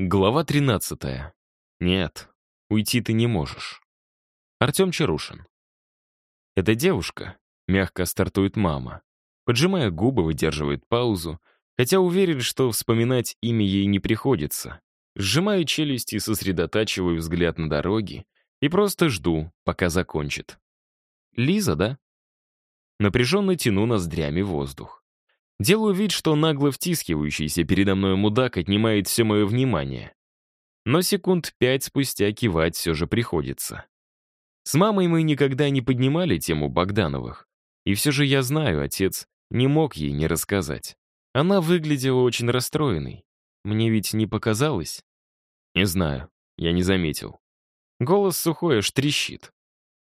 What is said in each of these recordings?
Глава 13. Нет, уйти ты не можешь. Артем Чарушин. Эта девушка, мягко стартует мама. Поджимая губы, выдерживает паузу, хотя уверен, что вспоминать имя ей не приходится. Сжимаю челюсти, сосредотачиваю взгляд на дороге и просто жду, пока закончит. Лиза, да? Напряженно тяну ноздрями воздух. Делаю вид, что нагло втискивающийся передо мной мудак отнимает все мое внимание. Но секунд пять спустя кивать все же приходится. С мамой мы никогда не поднимали тему Богдановых. И все же я знаю, отец не мог ей не рассказать. Она выглядела очень расстроенной. Мне ведь не показалось? Не знаю, я не заметил. Голос сухой аж трещит.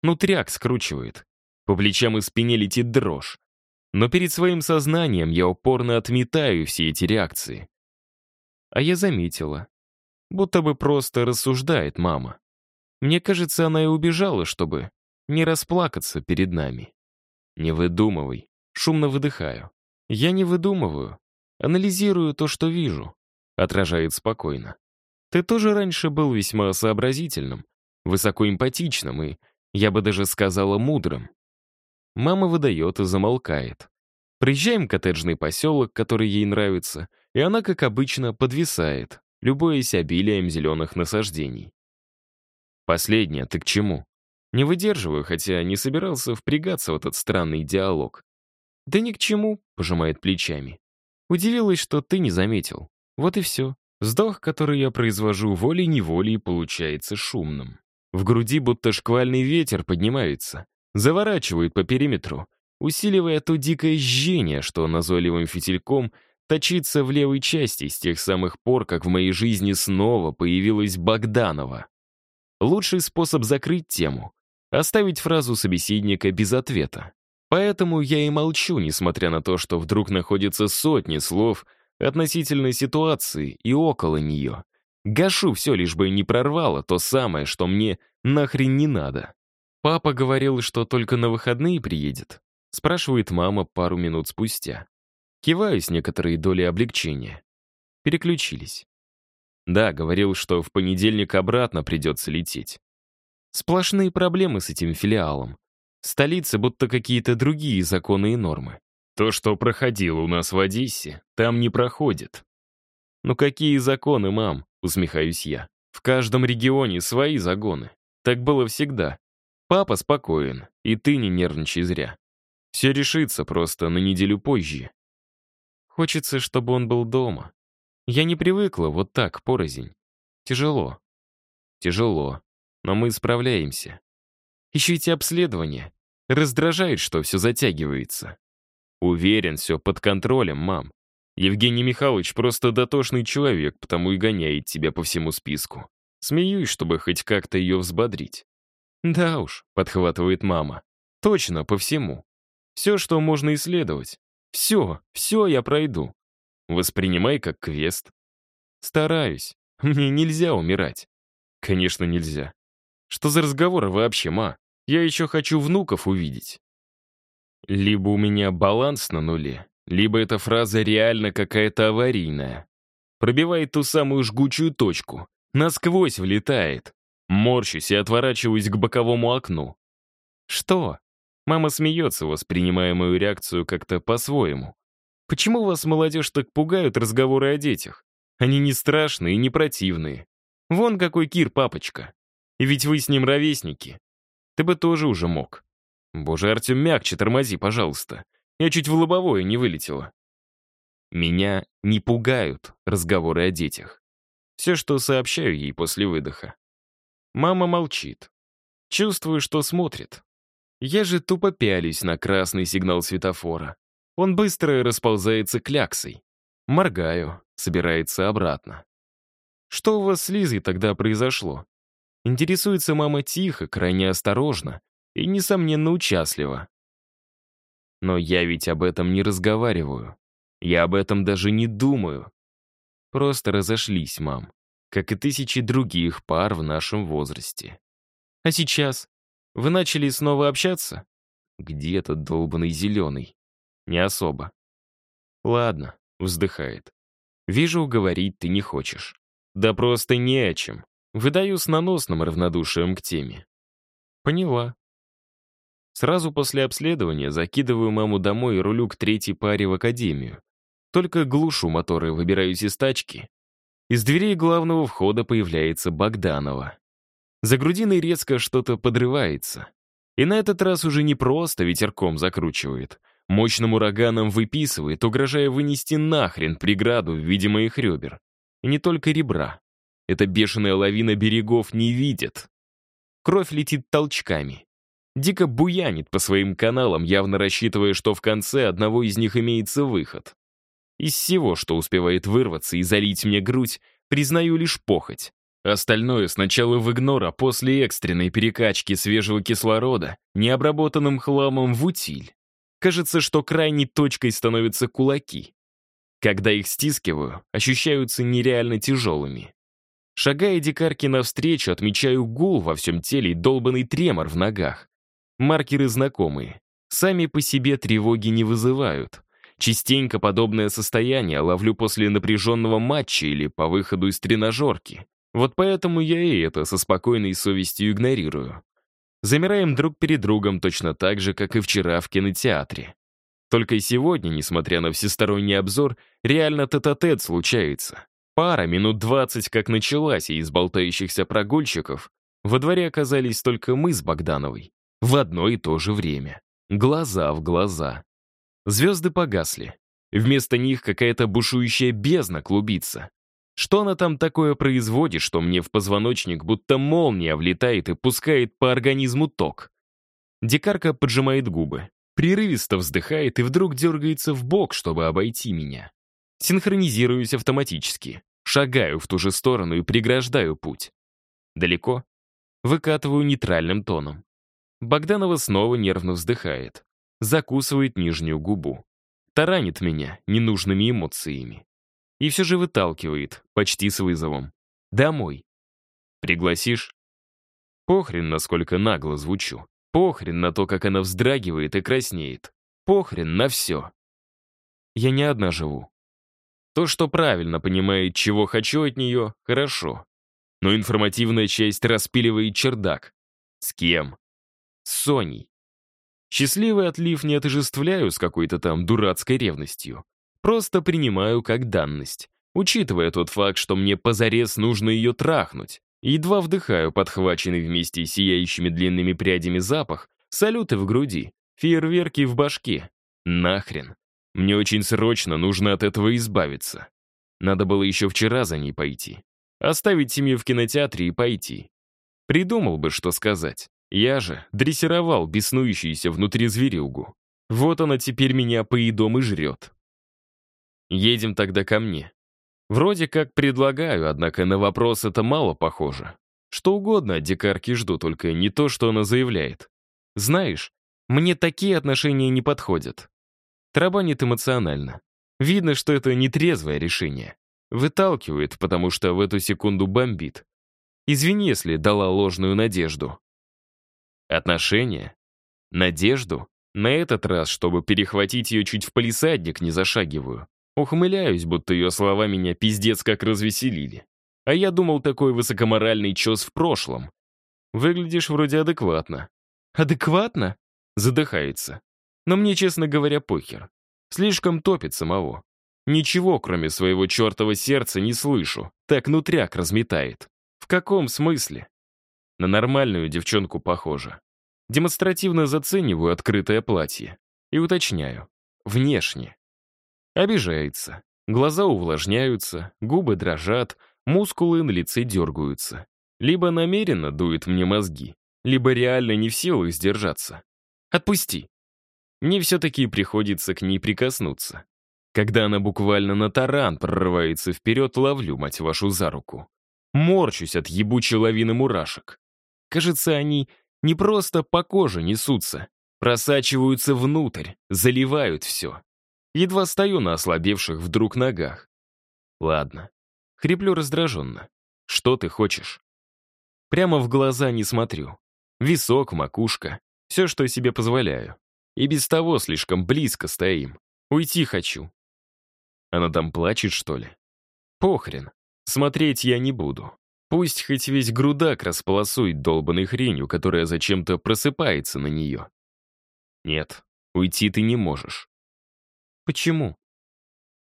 Нутряк скручивает. По плечам и спине летит дрожь. Но перед своим сознанием я упорно отметаю все эти реакции. А я заметила. Будто бы просто рассуждает мама. Мне кажется, она и убежала, чтобы не расплакаться перед нами. Не выдумывай. Шумно выдыхаю. Я не выдумываю. Анализирую то, что вижу. Отражает спокойно. Ты тоже раньше был весьма сообразительным, высокоэмпатичным и, я бы даже сказала, мудрым. Мама выдает и замолкает. Приезжаем в коттеджный поселок, который ей нравится, и она, как обычно, подвисает, любуясь обилием зеленых насаждений. Последнее, ты к чему? Не выдерживаю, хотя не собирался впрягаться в этот странный диалог. Да ни к чему, пожимает плечами. Удивилась, что ты не заметил. Вот и все. Вздох, который я произвожу волей-неволей, получается шумным. В груди будто шквальный ветер поднимается, заворачивает по периметру, усиливая то дикое жжение, что назойливым фитильком точится в левой части с тех самых пор, как в моей жизни снова появилась Богданова. Лучший способ закрыть тему — оставить фразу собеседника без ответа. Поэтому я и молчу, несмотря на то, что вдруг находится сотни слов относительно ситуации и около нее. Гашу все, лишь бы не прорвало то самое, что мне нахрен не надо. Папа говорил, что только на выходные приедет. Спрашивает мама пару минут спустя. Киваю с некоторой долей облегчения. Переключились. Да, говорил, что в понедельник обратно придется лететь. Сплошные проблемы с этим филиалом. В столице будто какие-то другие законы и нормы. То, что проходило у нас в Одессе, там не проходит. «Ну какие законы, мам?» — усмехаюсь я. «В каждом регионе свои загоны. Так было всегда. Папа спокоен, и ты не нервничай зря. Все решится просто на неделю позже. Хочется, чтобы он был дома. Я не привыкла вот так, порознь. Тяжело. Тяжело. Но мы справляемся. Еще эти обследования. Раздражает, что все затягивается. Уверен, все под контролем, мам. Евгений Михайлович просто дотошный человек, потому и гоняет тебя по всему списку. Смеюсь, чтобы хоть как-то ее взбодрить. «Да уж», — подхватывает мама. «Точно, по всему. Все, что можно исследовать. Все, все я пройду. Воспринимай как квест. Стараюсь. Мне нельзя умирать. Конечно, нельзя. Что за разговоры вообще, ма? Я еще хочу внуков увидеть. Либо у меня баланс на нуле, либо эта фраза реально какая-то аварийная. Пробивает ту самую жгучую точку, насквозь влетает. Морщусь и отворачиваюсь к боковому окну. Что? Мама смеется, воспринимая мою реакцию как-то по-своему. Почему вас, молодежь, так пугают разговоры о детях? Они не страшные и не противные. Вон какой Кир папочка. И ведь вы с ним ровесники. Ты бы тоже уже мог. Боже, Артем, мягче тормози, пожалуйста. Я чуть в лобовое не вылетела. Меня не пугают разговоры о детях. Все, что сообщаю ей после выдоха. Мама молчит. Чувствую, что смотрит. Я же тупо пялюсь на красный сигнал светофора. Он быстро расползается кляксой. Моргаю, собирается обратно. Что у вас с Лизой тогда произошло? Интересуется мама тихо, крайне осторожно и, несомненно, участливо. Но я ведь об этом не разговариваю. Я об этом даже не думаю. Просто разошлись, мам как и тысячи других пар в нашем возрасте. А сейчас? Вы начали снова общаться? Где этот долбанный зеленый? Не особо. Ладно, вздыхает. Вижу, говорить ты не хочешь. Да просто не о чем. Выдаю с наносным равнодушием к теме. Поняла. Сразу после обследования закидываю маму домой и рулю к третьей паре в академию. Только глушу моторы, выбираюсь из тачки. Из дверей главного входа появляется Богданова. За грудиной резко что-то подрывается. И на этот раз уже не просто ветерком закручивает. Мощным ураганом выписывает, угрожая вынести нахрен преграду в виде моих ребер. И не только ребра. Эта бешеная лавина берегов не видит. Кровь летит толчками. Дико буянит по своим каналам, явно рассчитывая, что в конце одного из них имеется выход. Из всего, что успевает вырваться и залить мне грудь, признаю лишь похоть. Остальное сначала в игнор, а после экстренной перекачки свежего кислорода необработанным хламом в утиль. Кажется, что крайней точкой становятся кулаки. Когда их стискиваю, ощущаются нереально тяжелыми. Шагая дикарки навстречу, отмечаю гул во всем теле и долбанный тремор в ногах. Маркеры знакомые. Сами по себе тревоги не вызывают. Частенько подобное состояние ловлю после напряженного матча или по выходу из тренажерки. Вот поэтому я и это со спокойной совестью игнорирую. Замираем друг перед другом точно так же, как и вчера в кинотеатре. Только и сегодня, несмотря на всесторонний обзор, реально тет-а-тет случается. Пара минут двадцать как началась, и из болтающихся прогульщиков во дворе оказались только мы с Богдановой. В одно и то же время. Глаза в глаза. Звезды погасли. Вместо них какая-то бушующая бездна клубится. Что она там такое производит, что мне в позвоночник будто молния влетает и пускает по организму ток? Дикарка поджимает губы, прерывисто вздыхает и вдруг дергается в бок, чтобы обойти меня. Синхронизируюсь автоматически, шагаю в ту же сторону и преграждаю путь. Далеко? Выкатываю нейтральным тоном. Богданова снова нервно вздыхает. Закусывает нижнюю губу. Таранит меня ненужными эмоциями. И все же выталкивает, почти с вызовом. «Домой». «Пригласишь?» Похрен, насколько нагло звучу. Похрен на то, как она вздрагивает и краснеет. Похрен на все. Я не одна живу. То, что правильно понимает, чего хочу от нее, хорошо. Но информативная часть распиливает чердак. С кем? с Соней. Счастливый отлив не отождествляю с какой-то там дурацкой ревностью. Просто принимаю как данность, учитывая тот факт, что мне позарез нужно ее трахнуть. Едва вдыхаю подхваченный вместе сияющими длинными прядями запах, салюты в груди, фейерверки в башке. Нахрен. Мне очень срочно нужно от этого избавиться. Надо было еще вчера за ней пойти. Оставить семью в кинотеатре и пойти. Придумал бы, что сказать. Я же дрессировал беснующуюся внутри зверюгу. Вот она теперь меня по едом и жрет. Едем тогда ко мне. Вроде как предлагаю, однако на вопрос это мало похоже. Что угодно от дикарки жду, только не то, что она заявляет. Знаешь, мне такие отношения не подходят. Трабанит эмоционально. Видно, что это нетрезвое решение. Выталкивает, потому что в эту секунду бомбит. Извини, если дала ложную надежду. Отношения? Надежду? На этот раз, чтобы перехватить ее чуть в полисадник, не зашагиваю. Ухмыляюсь, будто ее слова меня пиздец как развеселили. А я думал, такой высокоморальный чес в прошлом. Выглядишь вроде адекватно. Адекватно? Задыхается. Но мне, честно говоря, похер. Слишком топит самого. Ничего, кроме своего чертова сердца, не слышу. Так нутряк разметает. В каком смысле? На нормальную девчонку похоже. Демонстративно зацениваю открытое платье. И уточняю. Внешне. Обижается. Глаза увлажняются, губы дрожат, мускулы на лице дергаются. Либо намеренно дует мне мозги, либо реально не в силах сдержаться. Отпусти. Мне все-таки приходится к ней прикоснуться. Когда она буквально на таран прорывается вперед, ловлю, мать вашу, за руку. Морчусь от ебучей лавины мурашек. Кажется, они не просто по коже несутся, просачиваются внутрь, заливают все. Едва стою на ослабевших вдруг ногах. Ладно. Хриплю раздраженно. Что ты хочешь? Прямо в глаза не смотрю. Висок, макушка. Все, что себе позволяю. И без того слишком близко стоим. Уйти хочу. Она там плачет, что ли? Похрен. Смотреть я не буду. Пусть хоть весь грудак располосует долбанной хренью, которая зачем-то просыпается на нее. Нет, уйти ты не можешь. Почему?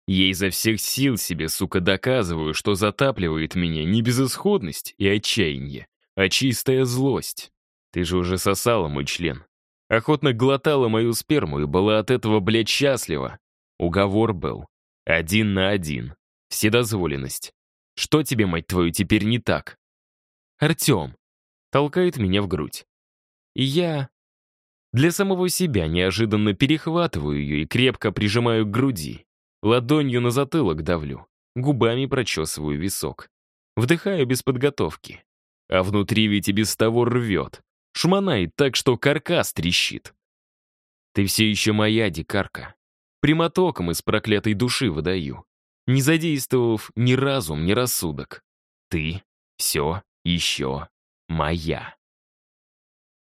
Я изо всех сил себе, сука, доказываю, что затапливает меня не безысходность и отчаяние, а чистая злость. Ты же уже сосала мой член. Охотно глотала мою сперму и была от этого, блядь, счастлива. Уговор был. Один на один. Вседозволенность. Что тебе, мать твою, теперь не так? Артем. Толкает меня в грудь. И я... Для самого себя неожиданно перехватываю ее и крепко прижимаю к груди. Ладонью на затылок давлю, губами прочесываю висок. Вдыхаю без подготовки. А внутри ведь и без того рвет. Шмонает так, что каркас трещит. Ты все еще моя дикарка. Прямотоком из проклятой души выдаю. Не задействовав ни разум, ни рассудок. Ты все еще моя.